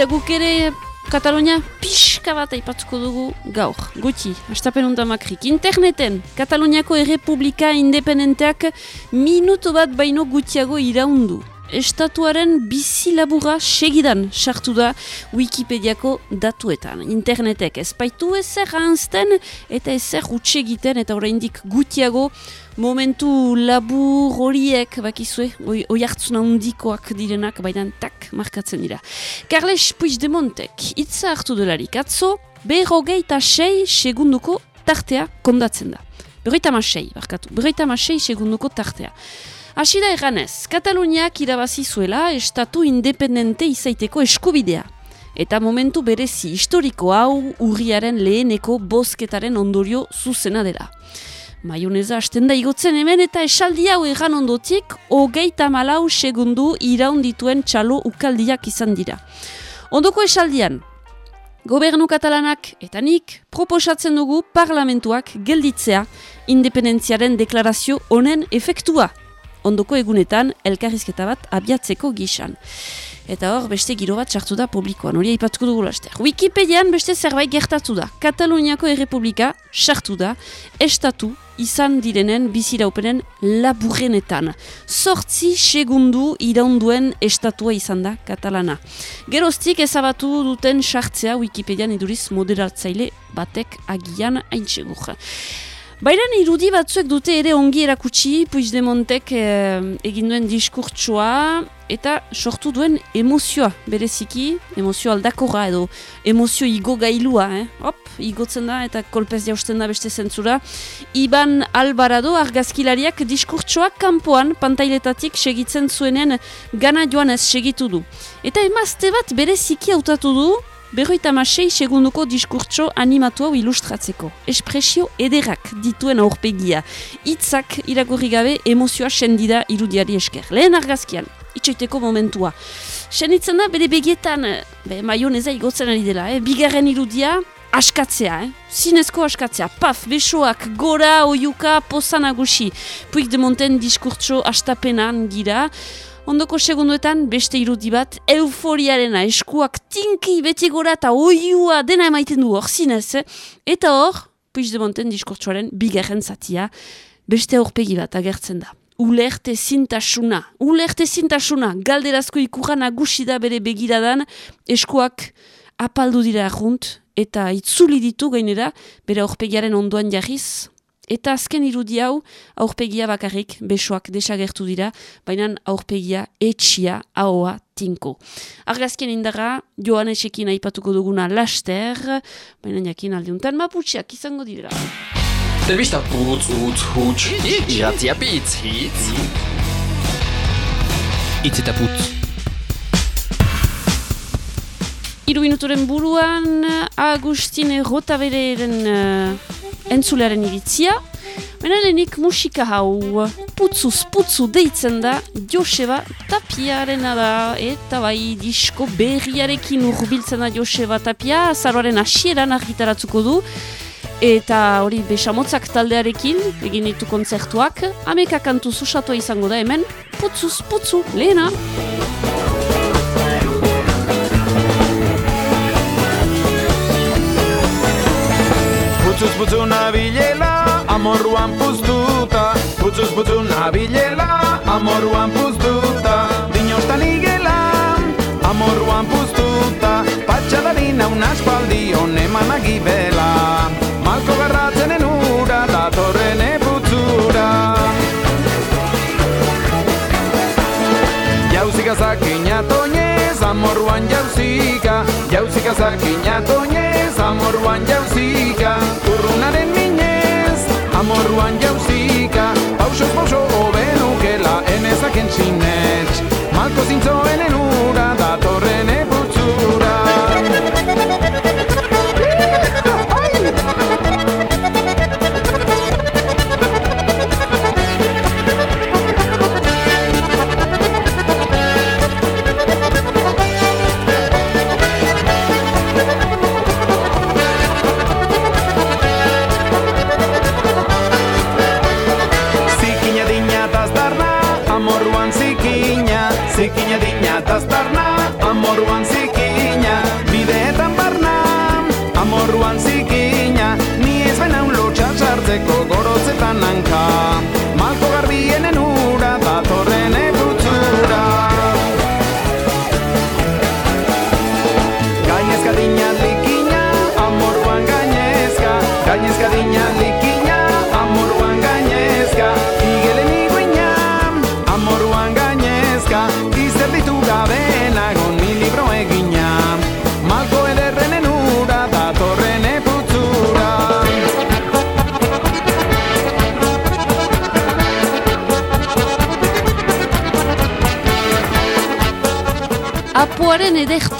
Eta guk ere Katalonia pixka bat aipatuko dugu gaur. Guti, astapen undamakrik. Interneten, Kataloniako Errepublika Independenteak minutu bat baino gutiago iraundu. Estatuaren bizi labura segidan sartu da Wikipediako datuetan. Internetek ez baitu ezer hanzten eta ezer egiten eta oraindik gutiago momentu labur horiek bakizue, oi hartzuna handikoak direnak baidan tak markatzen dira. Carles Puigdemontek itza hartu delarik atzo, berrogeita sei segunduko tartea kondatzen da. Berrogeita sei, barkatu, berrogeita sei segunduko tartea. Hasi da eganez, Kataluniak irabazi zuela estatu independente izaiteko eskubidea. Eta momentu berezi historiko hau urriaren leheneko bozketaren ondorio zuzena dela. Maioneza hasten da igotzen hemen eta esaldi hau egan ondotik hogeita malau segundu iraundituen txalo ukaldiak izan dira. Ondoko esaldian, gobernu katalanak eta nik proposatzen dugu parlamentuak gelditzea independentziaren deklarazio honen efektua ondoko egunetan elkarrizketa bat abiatzeko gixan. Eta hor, beste giro bat sartu da publikoan, hori aipatuko dugu laster. Wikipedian beste zerbait gertatu da. Kataluniako errepublika sartu da, estatu izan direnen biziraupenen laburrenetan. Sortzi segundu iraunduen estatua izan da katalana. Geroztik ezabatu duten sartzea Wikipedian iduriz moderatzaile batek agian haintsegur. Baina irudi batzuek dute ere ongi erakutsi Puigdemontek eh, egin duen diskurtsoa eta sortu duen emozioa bereziki, emozio aldakorra edo emozio igo gailua, eh? hop, igotzen da eta kolpez jausten da beste zentzura. Iban Albarado argazkilariak diskurtsoa kanpoan pantailetatik segitzen zuenen gana joan ez segitu du. Eta emazte bat bereziki hautatu du, berroita masei segunduko diskurtso animatu hau ilustratzeko. Espresio ederak dituen aurpegia. Itzak irakurri gabe emozioa sendida irudiari esker. Lehen argazkian, itxoiteko momentua. Senitzen da bere begietan, be, maioneza igotzen ari dela, eh? bigarren irudia, askatzea, eh? zinezko askatzea, paf, besoak, gora, oiuka, pozanagusi. Puik de monten diskurtso astapenan gira, Ondoko segunduetan beste irudi bat euforiarena eskuak tinki beti gora eta oiua dena emaiten du hor zinez. Eta hor, puiz de monten diskurtsuaren bigarren zatia beste aurpegi bat agertzen da. Ulerte zintasuna, ulerte zintasuna, galderazko ikuran agusi da bere begiradan eskuak apaldu dira junt eta itzuli ditu gainera bere aurpegiaren ondoan jarriz Eta azken irudi hau, aurpegia bakarrik besoak desagertu dira, baina aurpegia etxia, ahoa, tinko. Argazkien indara, joan esekin aipatuko duguna laster, baina jakin aldeuntan maputxeak izango dira. Zerbista putz, utz, hutz, iratzia pitz, hitz. Itz eta putz. Iru minuturen buruan, Agustine Rotabereren uh, entzulearen iritzia. Benalenik musika hau putzuz putzu deitzen da Joseba Tapiaren da. Eta bai disko berriarekin urbiltzen da Joseba Tapia. Zaroaren asieran argitaratzuko du. Eta hori besamotzak taldearekin egin ditu kontzertuak. Ameka kantu zuzatua izango da hemen. Putzuz putzu lehena Putzuz putzu nabilela, amorruan puztuta. Putzuz putzu nabilela, amorruan puztuta. Dinostan igela, amorruan puztuta. Patxadarina un aspaldi honeman agibela. Malko garratzen enura, datorren eputzura. Jauzika zakina toñez, amorruan jauzika Jauzika zakina toñez, amorruan jauzika. Urrunaren minez, amorruan jauzika. Pausoz pauso obenukela, enezaken txinetx Malko zintzoen enura,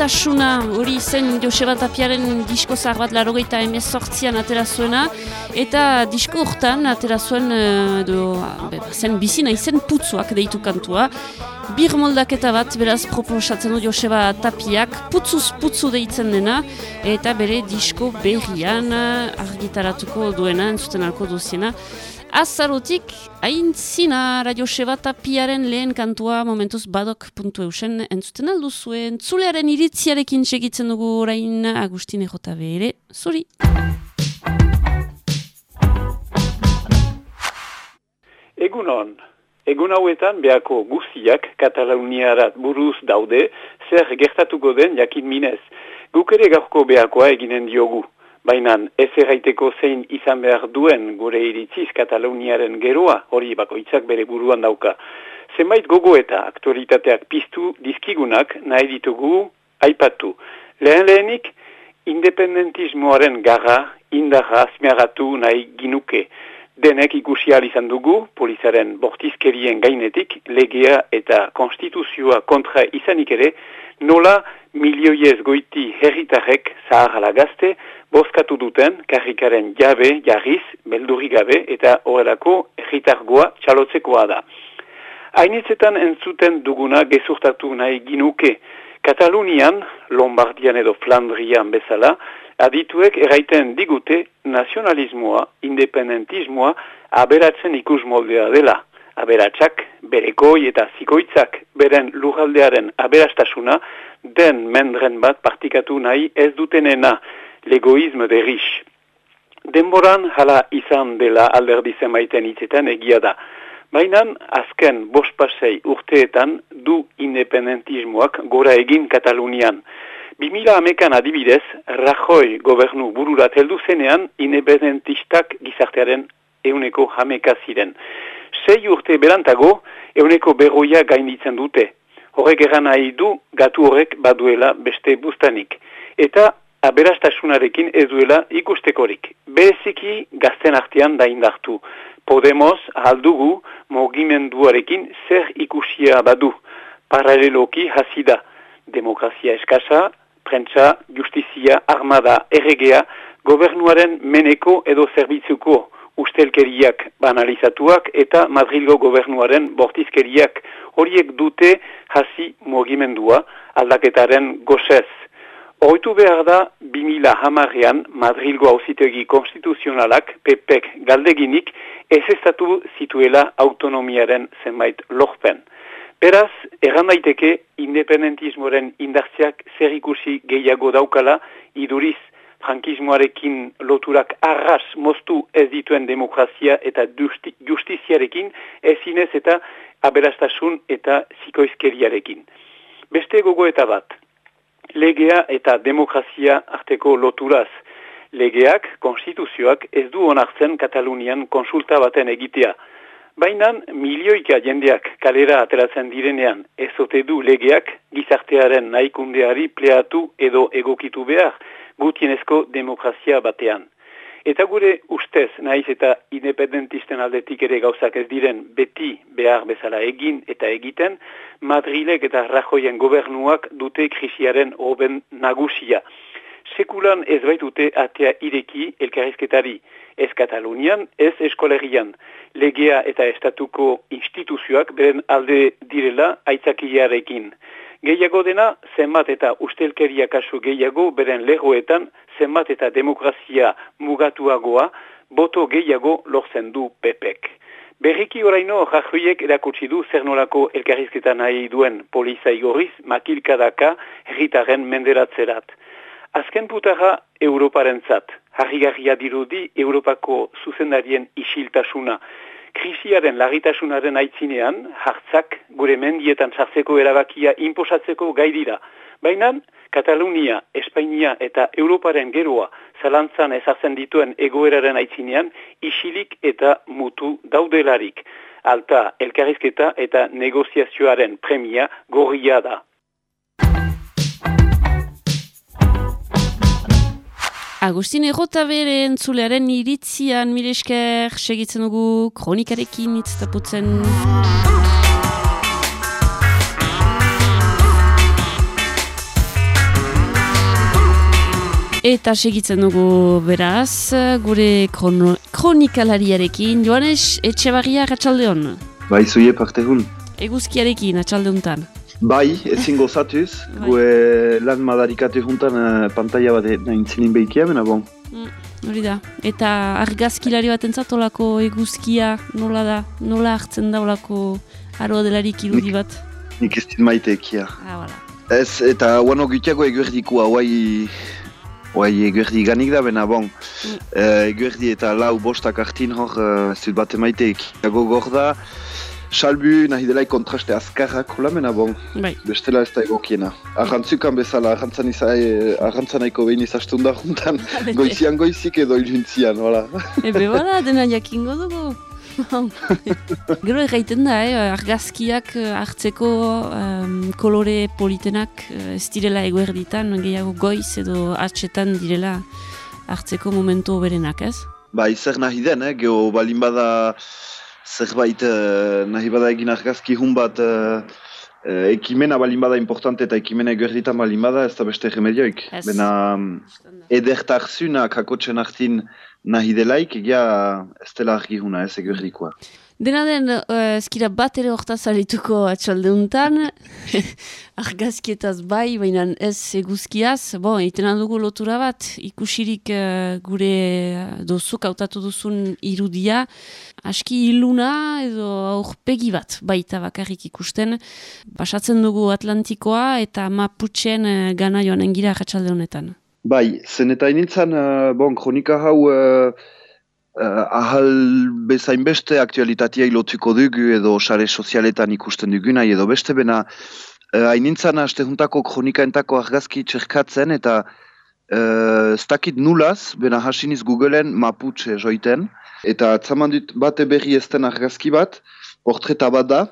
edertasuna hori zen Joseba Tapiaren disko zahar bat larogeita emezortzian atera zuena eta disko urtan atera zuen edo, be, zen bizina izen putzuak deitu kantua. Bir moldaketa bat beraz proposatzen du Joseba Tapiak putzuz putzu deitzen dena eta bere disko berrian argitaratuko duena entzuten alko duziena Azarotik, hain zina Radio Sebata piaren lehen kantua momentuz badok puntu eusen entzuten alduzuen. Zulearen iritziarekin segitzen dugu orain Agustine J. ere, zuri! Egunon, egun hauetan behako guztiak Kataluniarat buruz daude zer gertatuko den jakin minez. Guk ere gaurko behakoa eginen diogu. Baina ez erraiteko zein izan behar duen gure iritziz Kataluniaren geroa hori bakoitzak bere buruan dauka. Zenbait gogo eta aktualitateak piztu dizkigunak nahi ditugu aipatu. Lehen lehenik, independentismoaren garra indarra azmiagatu nahi ginuke. Denek ikusi izan dugu, polizaren bortizkerien gainetik, legea eta konstituzioa kontra izanik ere, nola milioiez goiti herritarrek zahar gazte, bozkatu duten karrikaren jabe, jarriz, beldurri gabe eta horrelako erritargoa txalotzekoa da. Hainitzetan entzuten duguna gezurtatu nahi ginuke. Katalunian, Lombardian edo Flandrian bezala, adituek eraiten digute nazionalismoa, independentismoa, aberatzen ikus moldea dela. Aberatsak, berekoi eta zikoitzak, beren lujaldearen aberastasuna, den mendren bat partikatu nahi ez dutenena, legoizme de riche. Denboran hala izan dela alderdi zenbaiten hitzetan egia da. Baina azken bospasei urteetan du independentismoak gora egin Katalunian. 2000 amekan adibidez, Rajoy gobernu bururat heldu zenean independentistak gizartearen euneko jameka ziren. Sei urte berantago, euneko berroia gainditzen dute. Horrek eran nahi du, gatu horrek baduela beste bustanik. Eta aberastasunarekin ez duela ikustekorik. Bereziki gazten artean da indartu. Podemos aldugu mogimenduarekin zer ikusia badu. Paraleloki hasida. Demokrazia eskasa, prentsa, justizia, armada, erregea, gobernuaren meneko edo zerbitzuko ustelkeriak banalizatuak eta Madrilgo gobernuaren bortizkeriak horiek dute hasi mogimendua aldaketaren gozez. Hortu behar da, 2000 hamarrean Madrilgo hausitegi konstituzionalak PPek galdeginik ez estatu zituela autonomiaren zenbait lorpen. Beraz, erran daiteke independentismoren indartziak zer ikusi gehiago daukala iduriz frankismoarekin loturak arras moztu ez dituen demokrazia eta justiziarekin ezinez eta aberastasun eta zikoizkeriarekin. Beste gogo bat, legea eta demokrazia arteko loturaz. Legeak, konstituzioak, ez du onartzen Katalunian konsulta baten egitea. Baina milioika jendeak kalera ateratzen direnean ez ote du legeak gizartearen nahikundeari pleatu edo egokitu behar gutienezko demokrazia batean. Eta gure ustez, naiz eta independentisten aldetik ere gauzak ez diren beti behar bezala egin eta egiten, Madrilek eta Rajoyen gobernuak dute krisiaren hoben nagusia. Sekulan ez baitute atea ireki elkarrizketari, ez Katalunian, ez eskolerian. Legea eta estatuko instituzioak beren alde direla aitzakiarekin. Gehiago dena, zenbat eta ustelkeria kasu gehiago beren legoetan, zenbat eta demokrazia mugatuagoa, boto gehiago lortzen du pepek. Berriki oraino, rajoiek erakutsi du zer nolako elkarrizketa nahi duen poliza igorriz, makilkadaka herritaren menderatzerat. Azken putara Europaren zat, harri dirudi Europako zuzendarien isiltasuna, krisiaren lagitasunaren aitzinean, hartzak gure mendietan sartzeko erabakia inposatzeko gai dira. Baina, Katalunia, Espainia eta Europaren geroa zalantzan ezartzen dituen egoeraren aitzinean, isilik eta mutu daudelarik. Alta, elkarrizketa eta negoziazioaren premia gorria da. Agustin egota bere entzulearen iritzian miresker segitzen dugu kronikarekin itztaputzen. Eta segitzen dugu beraz, gure krono, kronikalariarekin, Joanes Etxebarria Gatxaldeon. Bai, zuie parte hun. Eguzkiarekin, Gatxaldeuntan. Bai, ezin gozatuz, Bai. gue lan madarikate juntan uh, pantalla bat naintzinin behikia, mena bon. Hori da. Eta argazkilari bat olako eguzkia nola da, nola hartzen da olako aroa delarik irudi bat. Nik ez din maite ekia. Ah, voilà. Ez, eta guano gutiago eguerdikua, guai, guai eguerdi ganik da, bena bon. Mm. Eh, eguerdi eta lau bostak hartin hor, uh, ez dut bate maite eki. Gago gor da, salbu nahi dela kontraste azkarrak hola, mena bon. Bai, Bestela ez da egokiena. Arrantzukan bezala, arrantzan izai, arrantzanaiko behin izastun da juntan, goizian goizik edo iluntzian, hola. ebe bada, dena jakingo dugu. Gero erraiten da, eh, argazkiak eh, hartzeko em, kolore politenak eh, ez direla eguerditan, gehiago goiz edo atxetan direla hartzeko momentu berenak, ez? Bai, zer nahi den, eh? geho balin bada zerbait eh, nahi bada egin argazki hun bat eh, eh, ekimena balin bada importante eta ekimena eguerditan balin bada ez da beste remedioik. Ez. Bena edertarzuna kakotzen hartin nahi delaik egia ez dela argi ez eguerdikoa. Dena den, uh, ezkira bat ere hortaz arituko atxaldeuntan, argazkietaz bai, baina ez eguzkiaz, bon, egiten dugu lotura bat, ikusirik eh, gure uh, dozuk hautatu duzun irudia, aski iluna edo aurpegi bat baita bakarrik ikusten, basatzen dugu Atlantikoa eta Mapuchen uh, gana joan engira atxalde honetan. Bai, zen eta inintzan, uh, bon, kronika hau uh, uh, ahal bezain beste aktualitatea ilotuko dugu edo sare sozialetan ikusten duguna edo beste bena uh, hainintzan aste juntako kronikaentako argazki txerkatzen eta uh, ez nulaz, bena hasiniz Googleen Mapuche joiten eta atzaman dut bate berri ezten argazki bat, portreta bat da,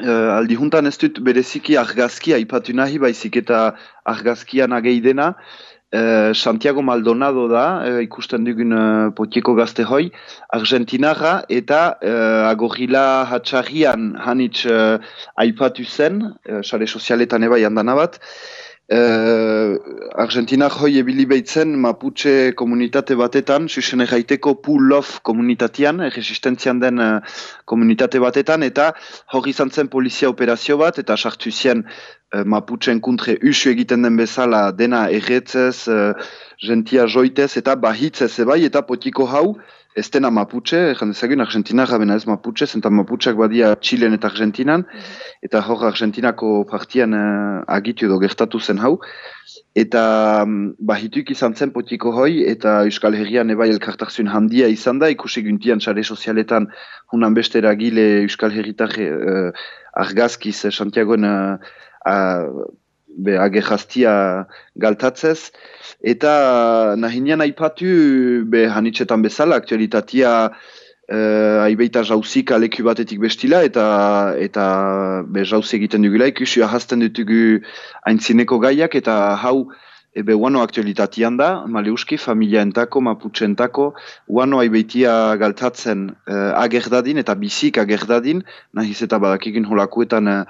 Uh, aldi juntan ez dut bereziki argazkia aipatu nahi baizik eta argazkian agei dena Eh, Santiago Maldonado da, eh, ikusten dugun uh, potieko gazte hoi, Argentinarra eta uh, agorila hatxarrian hanitz uh, aipatu zen, uh, sare sozialetan eba jandana bat, Uh, Argentinak hoi ebili behitzen Mapuche komunitate batetan, susen erraiteko Pull-Off komunitatean, resistentzian den uh, komunitate batetan, eta hori izan zen polizia operazio bat, eta sartu zien uh, Mapuchen kuntre usu egiten den bezala dena erretzez, uh, gentia joitez, eta bahitzez ebai, eta potiko hau, ez dena Mapuche, erran dezagun Argentinarra bena ez Mapuche, zenta Mapucheak badia Txilen eta Argentinan, eta hor Argentinako partian uh, agitu edo gertatu zen hau, eta um, bahituk izan zen potiko hoi, eta Euskal Herrian ebai elkartarzun handia izan da, ikusi guntian sare sozialetan hunan beste eragile Euskal Herritar uh, argazkiz eh, Santiagoen uh, uh, be, agerraztia galtatzez, eta nahinean aipatu be hanitzetan bezala, aktualitatea uh, aibeita jauzik aleku batetik bestila, eta eta be jauz egiten dugula, ikusi ahazten dutugu aintzineko gaiak, eta hau ebe uano aktualitatean da, maleuski, familiaentako, maputxentako, uano aibeitia galtatzen uh, agerdadin eta bizik agerdadin, nahiz eta badakikin holakuetan uh,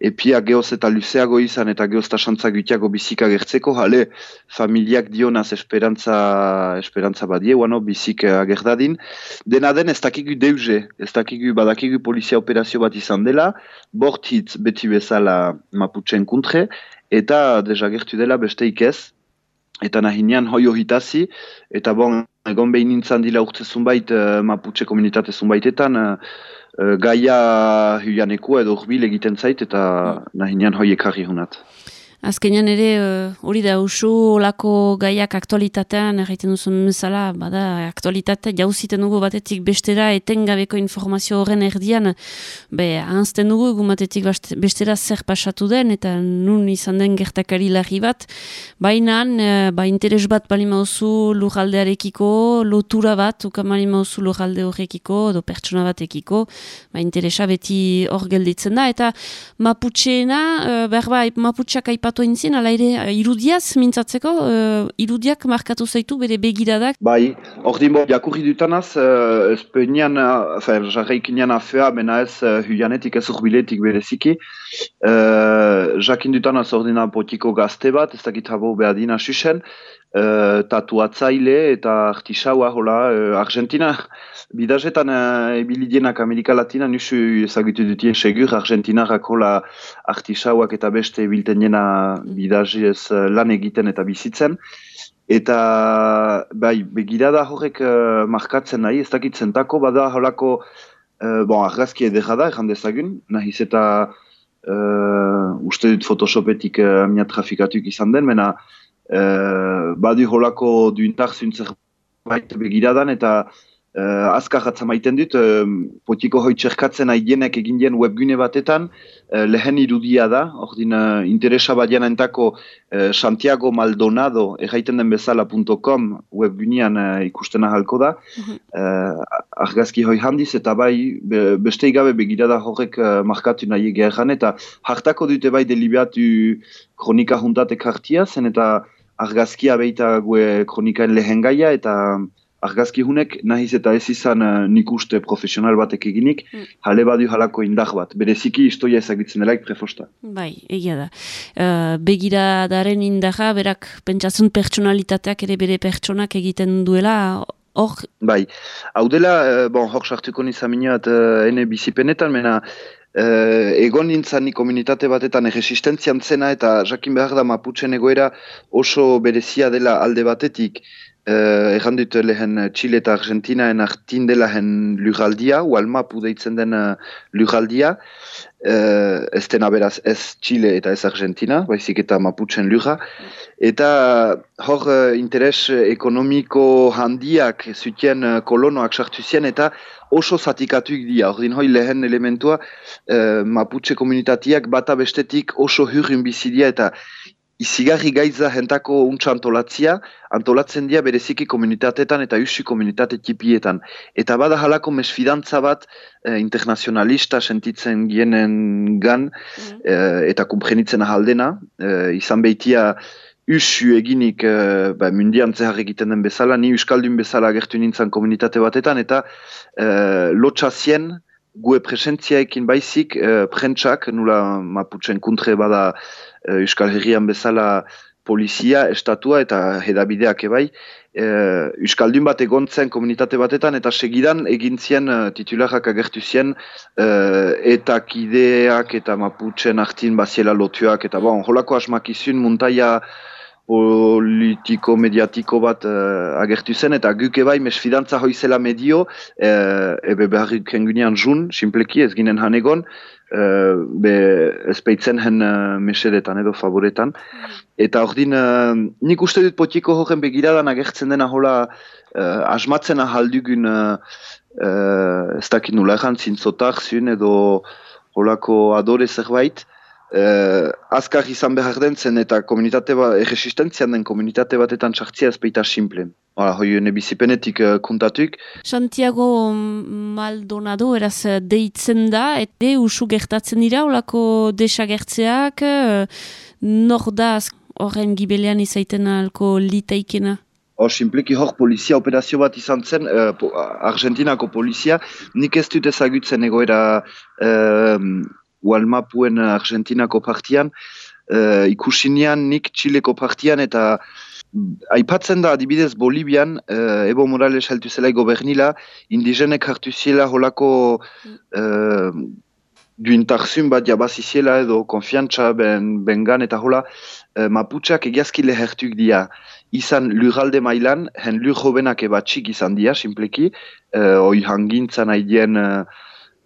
epia geoz eta luzeago izan eta geoz tasantza gutiago bizik agertzeko, jale familiak dionaz esperantza, esperantza badie, uano bizik agerdadin. Dena den ez dakigu deuze, ez dakigu badakigu polizia operazio bat izan dela, bortitz beti bezala maputxen kuntre, eta desagertu dela besteik ez, eta nahinean hoi ohitazi, eta bon, egon behin nintzen dila urte zunbait, uh, Mapuche komunitate zunbaitetan, uh, gaia huianeko edo urbil egiten zait, eta nahinean hoi ekarri hunat. Azkenean ere, eh, hori da, usu olako gaiak aktualitatean, erraiten duzun bezala, bada, aktualitatea jauziten dugu batetik bestera, etengabeko informazio horren erdian, be, ahanzten dugu, egun batetik bestera zer pasatu den, eta nun izan den gertakari larri bat, baina, eh, ba, interes bat bali mauzu lujaldearekiko, lotura bat, ukan bali mauzu lujalde horrekiko, edo pertsona batekiko, ba, interesa beti hor gelditzen da, eta Maputxeena, uh, berba, Maputxak aipatu entzien, ala ere, eh, irudiaz mintzatzeko, uh, irudiak markatu zaitu bere begiradak. Bai, ordin bo, jakurri dutanaz, uh, espenian, uh, jarraikinean afea, bena ez uh, huianetik ez urbiletik bereziki, uh, jakin dutanaz ordina potiko gazte bat, ez dakit habo behadina susen, uh, tatuatzaile eta artisaua, hola, uh, Argentina, bidazetan ebilidienak Amerika Latina, nusu ezagutu dutien segur, Argentinarak hola artisauak eta beste bilten jena bidazez uh, lan egiten eta bizitzen. Eta, bai, begirada horrek uh, markatzen nahi, ez dakitzen tako, bada holako, uh, bon, argazki edera da, erran dezagun, nahiz eta uh, uste dut photoshopetik uh, amina trafikatuk izan den, mena, uh, badu holako duintar zuntzer baita begiradan, eta uh, azkar maiten dut, uh, potiko hoi txerkatzen haidienek egin dien webgune batetan, uh, lehen irudia da, ordin uh, interesa bat entako uh, Santiago Maldonado erraiten den bezala.com webgunean uh, ikusten ahalko da, uh, argazki hoi handiz, eta bai be, beste igabe begirada horrek uh, markatu nahi egeran, eta hartako dute bai delibiatu kronika juntatek hartia, zen eta argazkia beita gue kronikaen lehen gaia, eta argazki hunek nahiz eta ez izan uh, nik uste profesional batek eginik, mm. jale badu halako indar bat. Bereziki historia ezagitzen delaik prefosta. Bai, egia da. Uh, begira daren indarra, berak pentsatzen pertsonalitateak ere bere pertsonak egiten duela, hor? Bai, hau dela, uh, bon, hor sartuko nizaminuat uh, ene bizipenetan, mena, egon nintzen ni komunitate batetan erresistentzian zena eta jakin behar da Mapuchen egoera oso berezia dela alde batetik. Uh, Egan dut lehen Chile eta Argentina en artin dela hen lugaldia, ualma pudeitzen den uh, lugaldia, uh, ez dena beraz ez Chile eta ez Argentina, baizik eta Mapuchen luga. Eta hor uh, interes ekonomiko handiak zutien uh, kolonoak sartu zien eta oso zatikatuik dira. Ordin hoi lehen elementua uh, Mapuche komunitatiak bata bestetik oso hurrin bizidia eta izigarri gaitza jentako untsa antolatzia, antolatzen dira bereziki komunitatetan eta usi komunitate tipietan. Eta bada halako mesfidantza bat eh, internazionalista sentitzen gienen gan mm. eh, eta kumprenitzen ahaldena. Eh, izan behitia usu eginik eh, ba, mundian zehar egiten den bezala, ni uskaldun bezala agertu nintzen komunitate batetan eta eh, lotxazien, gue presentziaekin baizik, eh, prentsak, nula maputzen kuntre bada Euskal Herrian bezala polizia, estatua eta hedabideak ebai, uh, Euskaldun bat egontzen komunitate batetan eta segidan egintzien uh, titularrak agertu zien uh, eta kideak eta maputzen artin baziela lotuak eta bon, holako asmakizun muntaia politiko-mediatiko bat uh, agertu zen, eta guk ebai mesfidantza hoizela medio, uh, ebe beharrik hengunean jun, simpleki ez ginen hanegon, uh, be ezpeitzen hen uh, mesedetan edo favoretan. Mm. Eta hor din, uh, nik uste dut potiko horren begiradan agertzen dena hola uh, asmatzen ahaldugun uh, uh, ez dakit nula zintzotak zuen edo holako adore zerbait, eh, azkar izan behar den zen eta komunitate ba, erresistentzian den komunitate batetan txartzia ezpeita simple. Hala, hoi hone bizipenetik uh, kuntatuk. Santiago Maldonado eraz eh, deitzen da, eta usu gertatzen dira, olako desagertzeak, uh, nor da horren gibelean izaiten alko litaikena? Hor, simpleki hor polizia operazio bat izan zen, uh, Argentinako polizia, nik ez dut ezagutzen egoera Walmapuen Argentinako partian, uh, ikusinean nik Txileko partian eta aipatzen da adibidez Bolibian, uh, Evo Morales heltu zela gobernila, indigenek hartu ziela holako uh, duintarzun bat jabaziziela edo konfiantza ben, bengan eta hola uh, Maputxak egiazki lehertuk dia. Izan lurralde mailan, hen lur jovenak ebatxik izan dia, simpleki, uh, oi hangintzan haidien uh,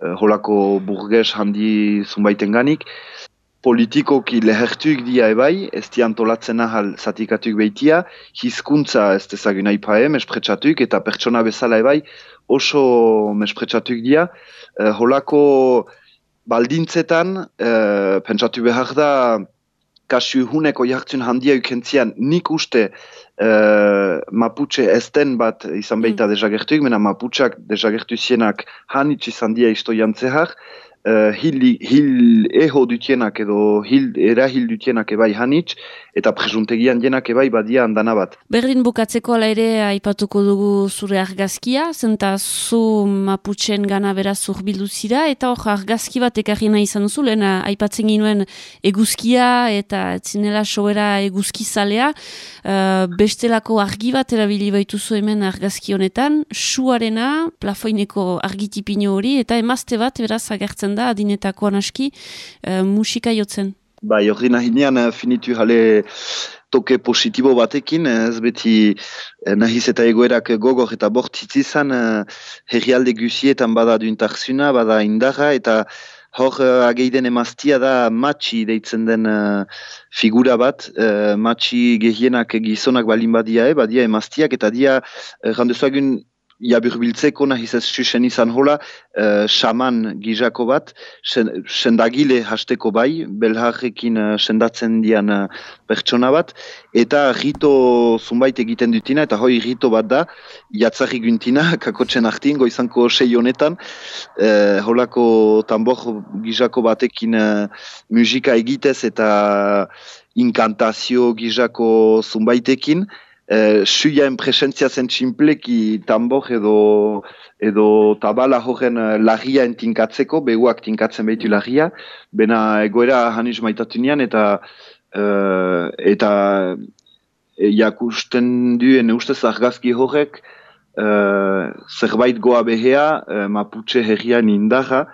holako burges handi zunbaiten ganik. Politikoki lehertuik dia ebai, ez di antolatzen ahal zatikatuk behitia, hizkuntza ez dezagun aipae, mespretsatuik, eta pertsona bezala ebai oso mespretsatuik dia. Uh, holako baldintzetan, uh, pentsatu behar da, kasu huneko jartzen handia ukentzian, nik uste uh, Mapuche esten bat izan behita mm. dezagertuik, mena Mapucheak dezagertu zienak hanitz izan dia isto jantzehar, uh, hil, hil eho dutienak edo hil, era hil dutienak ebai hanitz, eta presuntegian jenak ebai badia handana bat. Berdin bukatzeko ala ere aipatuko dugu zure argazkia, zenta zu maputxen gana beraz urbildu zira, eta hor argazki bat ekarri nahi izan duzu, lehen aipatzen ginuen eguzkia eta zinela soera eguzkizalea, uh, bestelako argi bat erabili baituzu hemen argazki honetan, suarena, plafoineko argitipino hori, eta emazte bat beraz agertzen da, adinetako anaski, uh, musika jotzen. Bai, hori nahinean eh, finitu jale toke positibo batekin, ez beti eh, nahiz eta egoerak gogor eta bortitz izan eh, herrialde guzietan bada duintarzuna, bada indarra, eta hor ageiden emaztia da matxi deitzen den figura bat, matxi gehienak gizonak balin badia, e, badia emaztiak, eta dia, randezuagun jaburbiltzeko nahiz ez susen izan hola, uh, shaman gizako bat, sendagile hasteko bai, belharrekin uh, sendatzen dian uh, pertsona bat, eta rito zunbait egiten dutina, eta hoi rito bat da, jatzarri guntina, kakotzen artin, goizanko sei honetan, uh, holako tambor gizako batekin uh, musika egitez eta inkantazio gizako zunbaitekin, eh, suiaen presentzia zen txinpleki tambor edo, edo tabala horren uh, lagia entinkatzeko, beguak tinkatzen behitu lagia, bena egoera haniz maitatu nian eta uh, eta e, jakusten duen ustez argazki horrek uh, zerbait goa behea uh, Mapuche herrian indarra,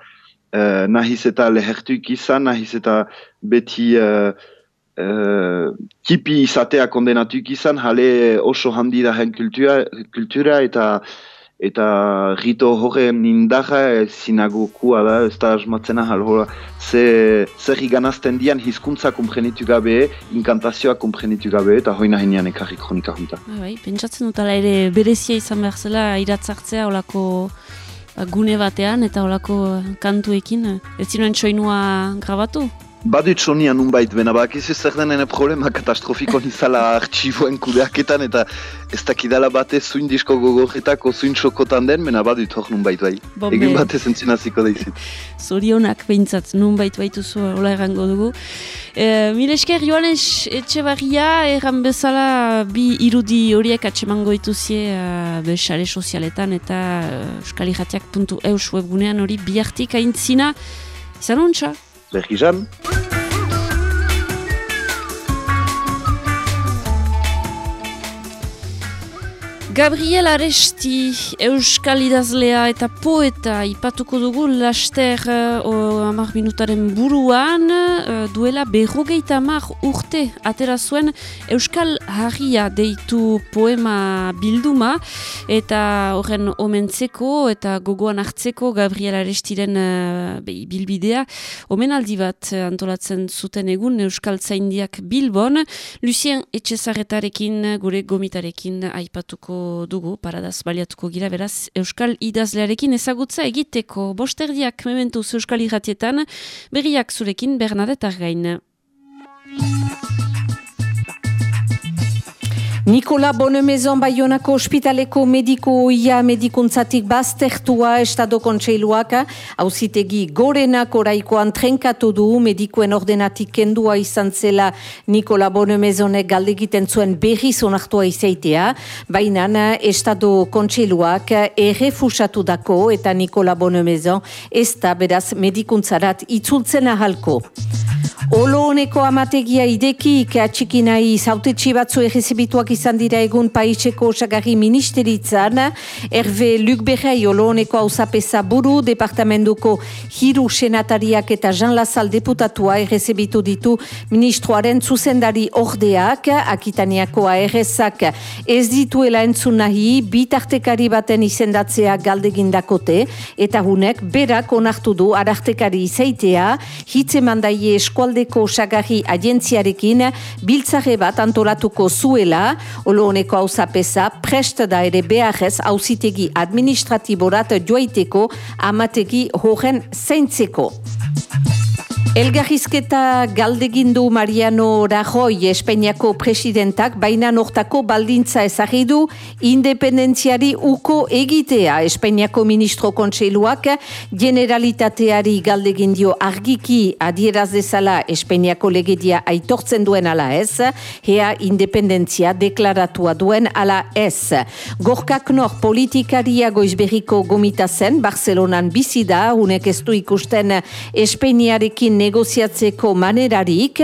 uh, nahiz eta lehertuik izan, nahiz eta beti uh, tipi izatea kondenatuk izan, jale oso handi da kultura, kultura eta eta rito horren nindaja zinagokua da, ez da asmatzena halora, ze, zer iganazten dian hizkuntza komprenitu gabe, inkantazioa komprenitu gabe, eta hoina henian ekarri kronika junta. Bai, bai, pentsatzen dut ala ere berezia izan behar zela iratzartzea olako gune batean eta olako kantuekin, ez zinuen txoinua grabatu? Badut sonia nunbait, bena bakizu zer denen problema katastrofiko nizala artxiboen kudeaketan eta ez dakidala batez zuin disko gogorretako zuin sokotan den, bena badut hor nunbait bai. Bombe. Egin batez entzinaziko daizit. Zorionak behintzat nunbait baituzu hola errango dugu. E, Milesker Joanes etxe barria erran bezala bi irudi horiek atsemango ituzie uh, besare sozialetan eta uh, euskaliratiak.eus webgunean hori biartik aintzina. Izan ontsa? berkizan. Gabriel Aresti, Euskal Idazlea eta poeta ipatuko dugu laster uh, amak minutaren buruan uh, duela berrogeita amak urte atera zuen Euskal Harria deitu poema bilduma eta horren omentzeko eta gogoan hartzeko Gabriel Arestiren uh, bilbidea omenaldi bat antolatzen zuten egun Euskal Zaindiak Bilbon. Lucien Etxezarretarekin gure gomitarekin aipatuko dugu, paradaz baliatuko gira, beraz, Euskal idazlearekin ezagutza egiteko bosterdiak mementuz Euskal irratietan, berriak zurekin Bernadette Argain. Nikola Bonemezon Bayonako ospitaleko mediko ia medikuntzatik baztertua estado kontseiluak. Hauzitegi gorenak oraikoan trenkatu du medikuen ordenatik kendua izan zela. Nikola Bonemezonek galdegiten zuen berri zonartua izaitea, baina estado kontseiluak errefusatu dako eta Nikola Bonemezon ez da beraz medikuntzarat itzultzen ahalko. Olo honeko amategia ideki atxikinai zaute batzu errezibituak izan dira egun paiseko osagarri ministeritzan. Erve Luk Berrei olo buru, departamentuko hiru senatariak eta Jean Lazal deputatua errezibitu ditu ministroaren zuzendari ordeak, akitaniako ARSak ez dituela entzun nahi, bitartekari baten izendatzea galdegindakote, eta hunek berak onartu du arartekari izaitea, hitze mandaie eskualde aldeko osagarri agentziarekin biltzare bat antolatuko zuela, olo honeko hau zapesa, prest da ere beharrez hauzitegi administratiborat joaiteko amategi horren zeintzeko. Elgarrizketa galdegindu Mariano Rajoy Espainiako presidentak baina nortako baldintza ezagidu independentziari uko egitea Espainiako ministro kontseiluak generalitateari galdegindio argiki adieraz dezala Espainiako legedia aitortzen duen ala ez, hea independentzia deklaratua duen ala ez. Gorkak nor politikaria goizberriko gomita zen, Barcelonan bizida, unek ez du ikusten Espainiarekin negoziatzeko manerarik,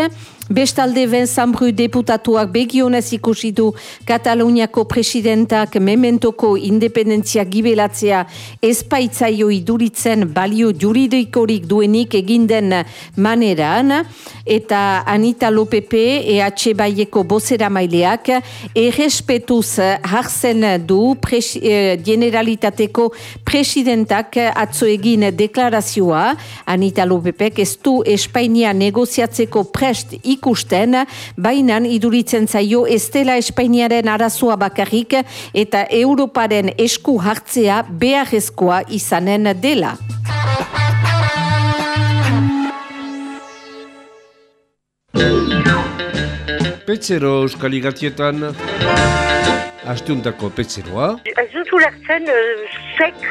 Bestalde Benzambru deputatuak begionez ikusi du Kataluniako presidentak mementoko independentzia gibelatzea espaitzaio iduritzen balio juridikorik duenik eginden maneran. Eta Anita Lopepe EH Baieko bozera maileak errespetuz hartzen du pres, eh, generalitateko presidentak atzo egin deklarazioa. Anita Lopepek ez du Espainia negoziatzeko prest ikusten, bainan iduritzen zaio estela Espainiaren arazoa bakarrik eta Europaren esku hartzea beharrezkoa izanen dela. Petzero euskal igatietan, asteuntako petzeroa. Ez dut ulertzen, uh, zek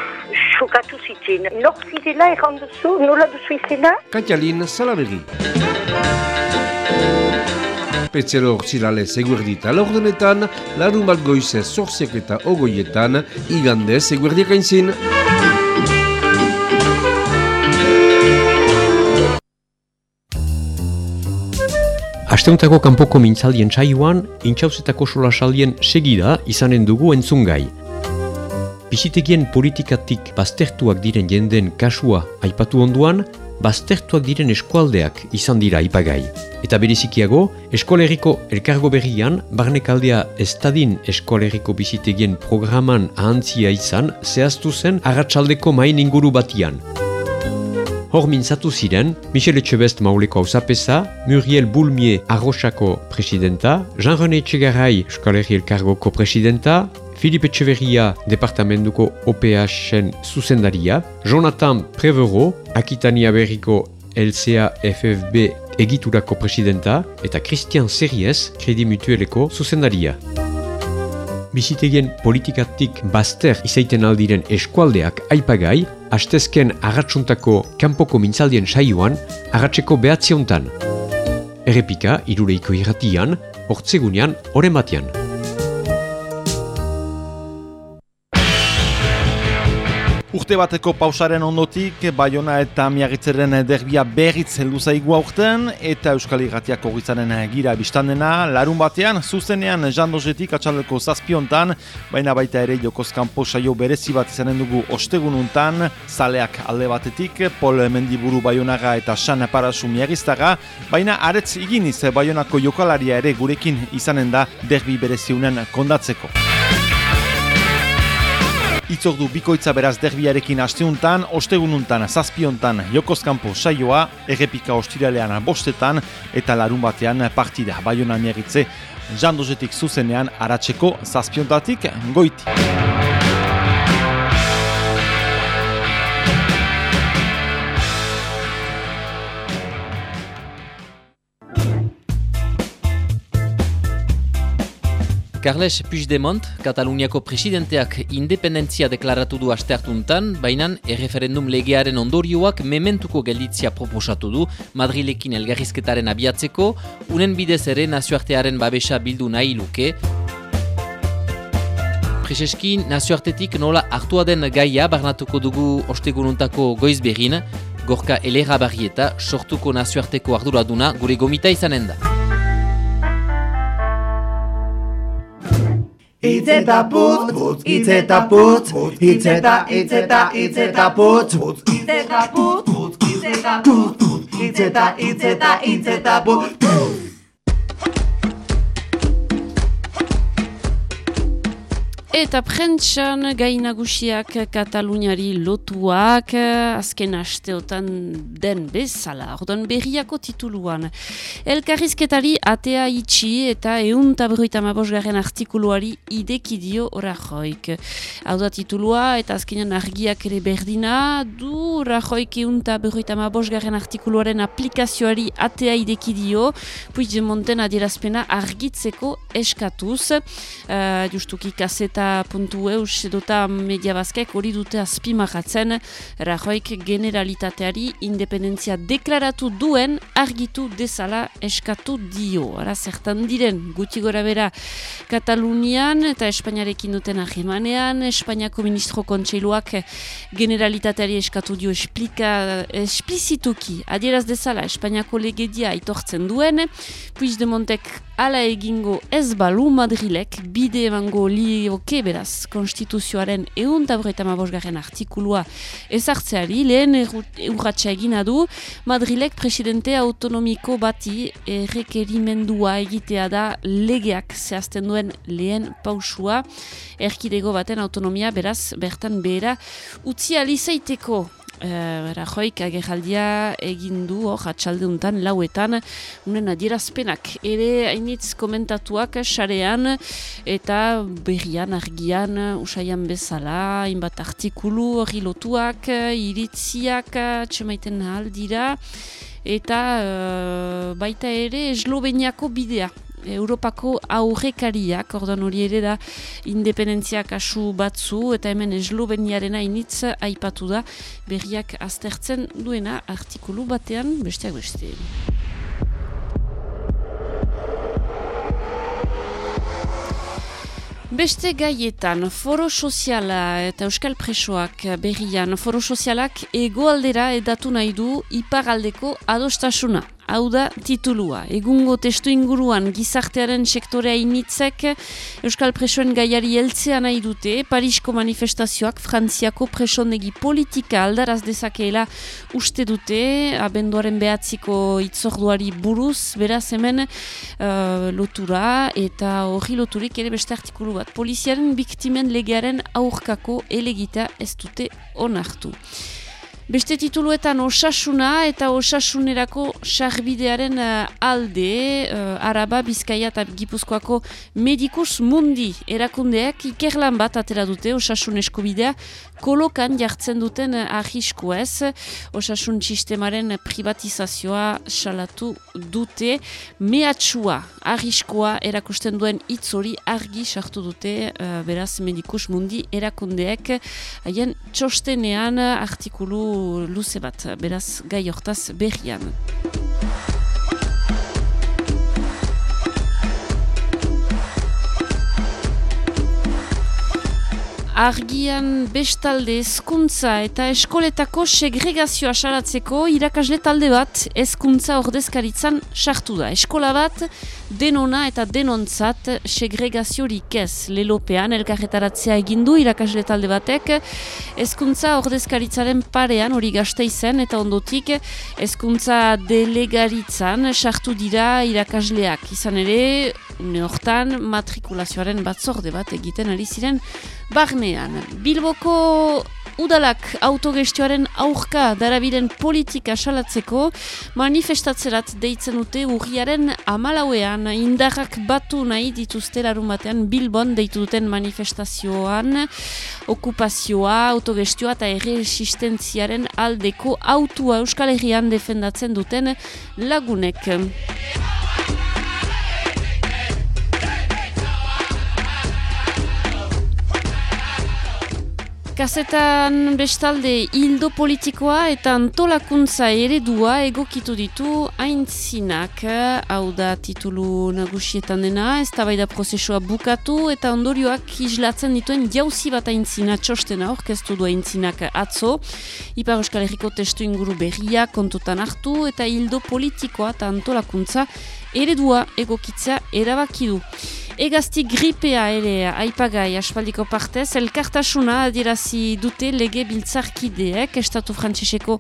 xokatu zitzen. Nor zirela erranduzu, nola duzu izena? Katialin Salaberri. Petzero zirale seguerdita laurdenetan, larun bat goize zorziak eta ogoietan, igande seguerdiak aintzin. Asteuntako kanpoko mintzaldien txaiuan, intxauzetako solasaldien segida izanen dugu entzungai. Bizitegien politikatik baztertuak diren jenden kasua aipatu onduan, baztertuak diren eskualdeak izan dira ipagai. Eta berizikiago, eskoleriko elkargo berrian, barnekaldea estadin eskoleriko bizitegien programan ahantzia izan, zehaztu zen agatsaldeko main inguru batian. Hor mintzatu ziren, Michel Etxebest mauleko hausapesa, Muriel Bulmier Arroxako presidenta, Jean-René Etxegaray eskoleri elkargoko presidenta, Philippe Etxeverria departamentuko OPH-en zuzendaria, Jonathan Prevero, Akitania Berriko LCA FFB egiturako presidenta, eta Christian Series, Kredi Mutueleko zuzendaria. Bizitegien politikatik bazter izaiten aldiren eskualdeak aipagai, hastezken agatsuntako kanpoko mintzaldien saioan, agatzeko behatziontan. Errepika, irureiko irratian, hortzegunean, orematian. Urte bateko pausaren ondotik, Bayona eta Miagitzeren derbia berriz heldu zaigu aurten, eta Euskal Irratiako gitzaren gira biztandena, larun batean, zuzenean jandozetik atxaldeko zazpiontan, baina baita ere jokozkan posaio berezi bat izanen dugu ostegununtan, zaleak alde batetik, Pol Mendiburu Bayonaga eta San Parasu Miagiztaga, baina aretz iginiz Bayonako jokalaria ere gurekin izanen da derbi bereziunen kondatzeko. Itzordu bikoitza beraz derbiarekin asteuntan, ostegununtan, zazpiontan, jokozkampo saioa, errepika ostiralean bostetan, eta larun batean partida baiona miagitze, jandozetik zuzenean aratzeko zazpiontatik goiti. Carles Puigdemont, Kataluniako presidenteak independentzia deklaratu du asteartuntan, baina erreferendum legearen ondorioak mementuko gelditzia proposatu du Madrilekin elgarrizketaren abiatzeko, unen bidez ere nazioartearen babesa bildu nahi luke. Prezeski, nazioartetik nola hartua den gaia barnatuko dugu ostegununtako goizberin, gorka elera barrieta sortuko nazioarteko arduraduna gure gomita izanen da. Itzeta putz, putz, itzeta putz, itzeta, itzeta, itzeta putz, itzeta putz, itzeta putz, itzeta, itzeta, itzeta putz. Eta prentxan gainagusiak Kataluniari lotuak azken asteotan den bezala, ordoan berriako tituluan. Elkarrizketari atea itxi eta eun tabroita mabosgarren artikuluari idekidio orajoik. Hau da titulua eta azkenean argiak ere berdina, du orajoik eun tabroita mabosgarren artikuluaren aplikazioari atea idekidio, puiz monten adierazpena argitzeko eskatuz, uh, justuki kaseta edota media bazkek hori dute azpimagatzen Rajoik generalitateari independentzia deklaratu duen argitu dezala eskatu dio. Ara zertan diren? Guti gora bera Katalunian eta Espainiarekin duten ahimanean, Espainiako ministro kontseiluak generalitateari eskatu dio esplika, esplizituki adieraz dezala Espainiako legedia aitortzen duen, puiz de Montek ala egingo ez balu Madrilek bide emango lioke beraz konstituzioaren egun tabureta mabosgarren artikulua ezartzeari lehen urratxa egina du. Madrilek presidente autonomiko bati errekerimendua egitea da legeak zehazten duen lehen pausua. Erkidego baten autonomia beraz bertan behera utzi alizaiteko Uh, Rajoik agerraldia egin du hor atxalde untan, lauetan, unen adierazpenak. Ere hainitz komentatuak sarean eta berrian, argian, usaian bezala, inbat artikulu hori lotuak, iritziak, txemaiten dira eta uh, baita ere esloveniako bidea. Europako aurrekariak, ordan hori ere da independentzia kasu batzu eta hemen esloveniaren hainitz aipatu da berriak aztertzen duena artikulu batean besteak beste. Beste gaietan, foro soziala eta euskal presoak berrian, foro sozialak egoaldera edatu nahi du iparaldeko adostasuna. Hau da titulua. Egungo testu inguruan gizartearen sektorea initzek Euskal Presoen gaiari heltzea nahi dute Parisko manifestazioak Frantziako presonegi politika aldaraz dezakeela uste dute abenduaren behatziko itzorduari buruz beraz hemen uh, lotura eta hori loturik ere beste artikulu bat. Poliziaren biktimen legearen aurkako elegita ez dute onartu. Beste tituluetan osasuna eta osasunerako sarbidearen uh, alde, uh, araba, bizkaia eta gipuzkoako medikus mundi erakundeak ikerlan bat atera dute osasun eskubidea kolokan jartzen duten ahisko ez, osasun sistemaren privatizazioa salatu dute, mehatxua ahiskoa erakusten duen itzori argi sartu dute uh, beraz medikus mundi erakundeak haien txostenean artikulu luze bat, beraz gai hortaz berrian. Argian bestalde hezkuntza eta eskoletako segregazioa salatzeko irakasle talde bat hezkuntza ordezkaritzan sartu da. Eskola bat denona eta denontzat segregaziorik ez lelopean elkarretaratzea egindu irakasle talde batek hezkuntza ordezkaritzaren parean hori gazte izen eta ondotik hezkuntza delegaritzan sartu dira irakasleak. Izan ere, neortan matrikulazioaren batzorde bat egiten ari ziren barnean. Bilboko udalak autogestioaren aurka darabiren politika salatzeko manifestatzerat deitzen dute urriaren amalauean indarrak batu nahi dituzte larun batean Bilbon deitu duten manifestazioan okupazioa, autogestioa eta erresistentziaren aldeko autua Euskal Herrian defendatzen duten lagunek. Kazetan bestalde hildo politikoa eta antolakuntza eredua egokitu ditu haintzinak, hau da titulu nagusietan dena, ez da bai da prozesua bukatu eta ondorioak islatzen dituen jauzi bat haintzina txostena orkestu du haintzinak atzo, Ipar Euskal Herriko testu inguru berria kontutan hartu eta hildo politikoa eta antolakuntza eredua egokitza erabaki du. Egazti gripea ere aipagai aspaldiko partez, elkartasuna adirazi dute lege biltzarkideek, estatu frantziseko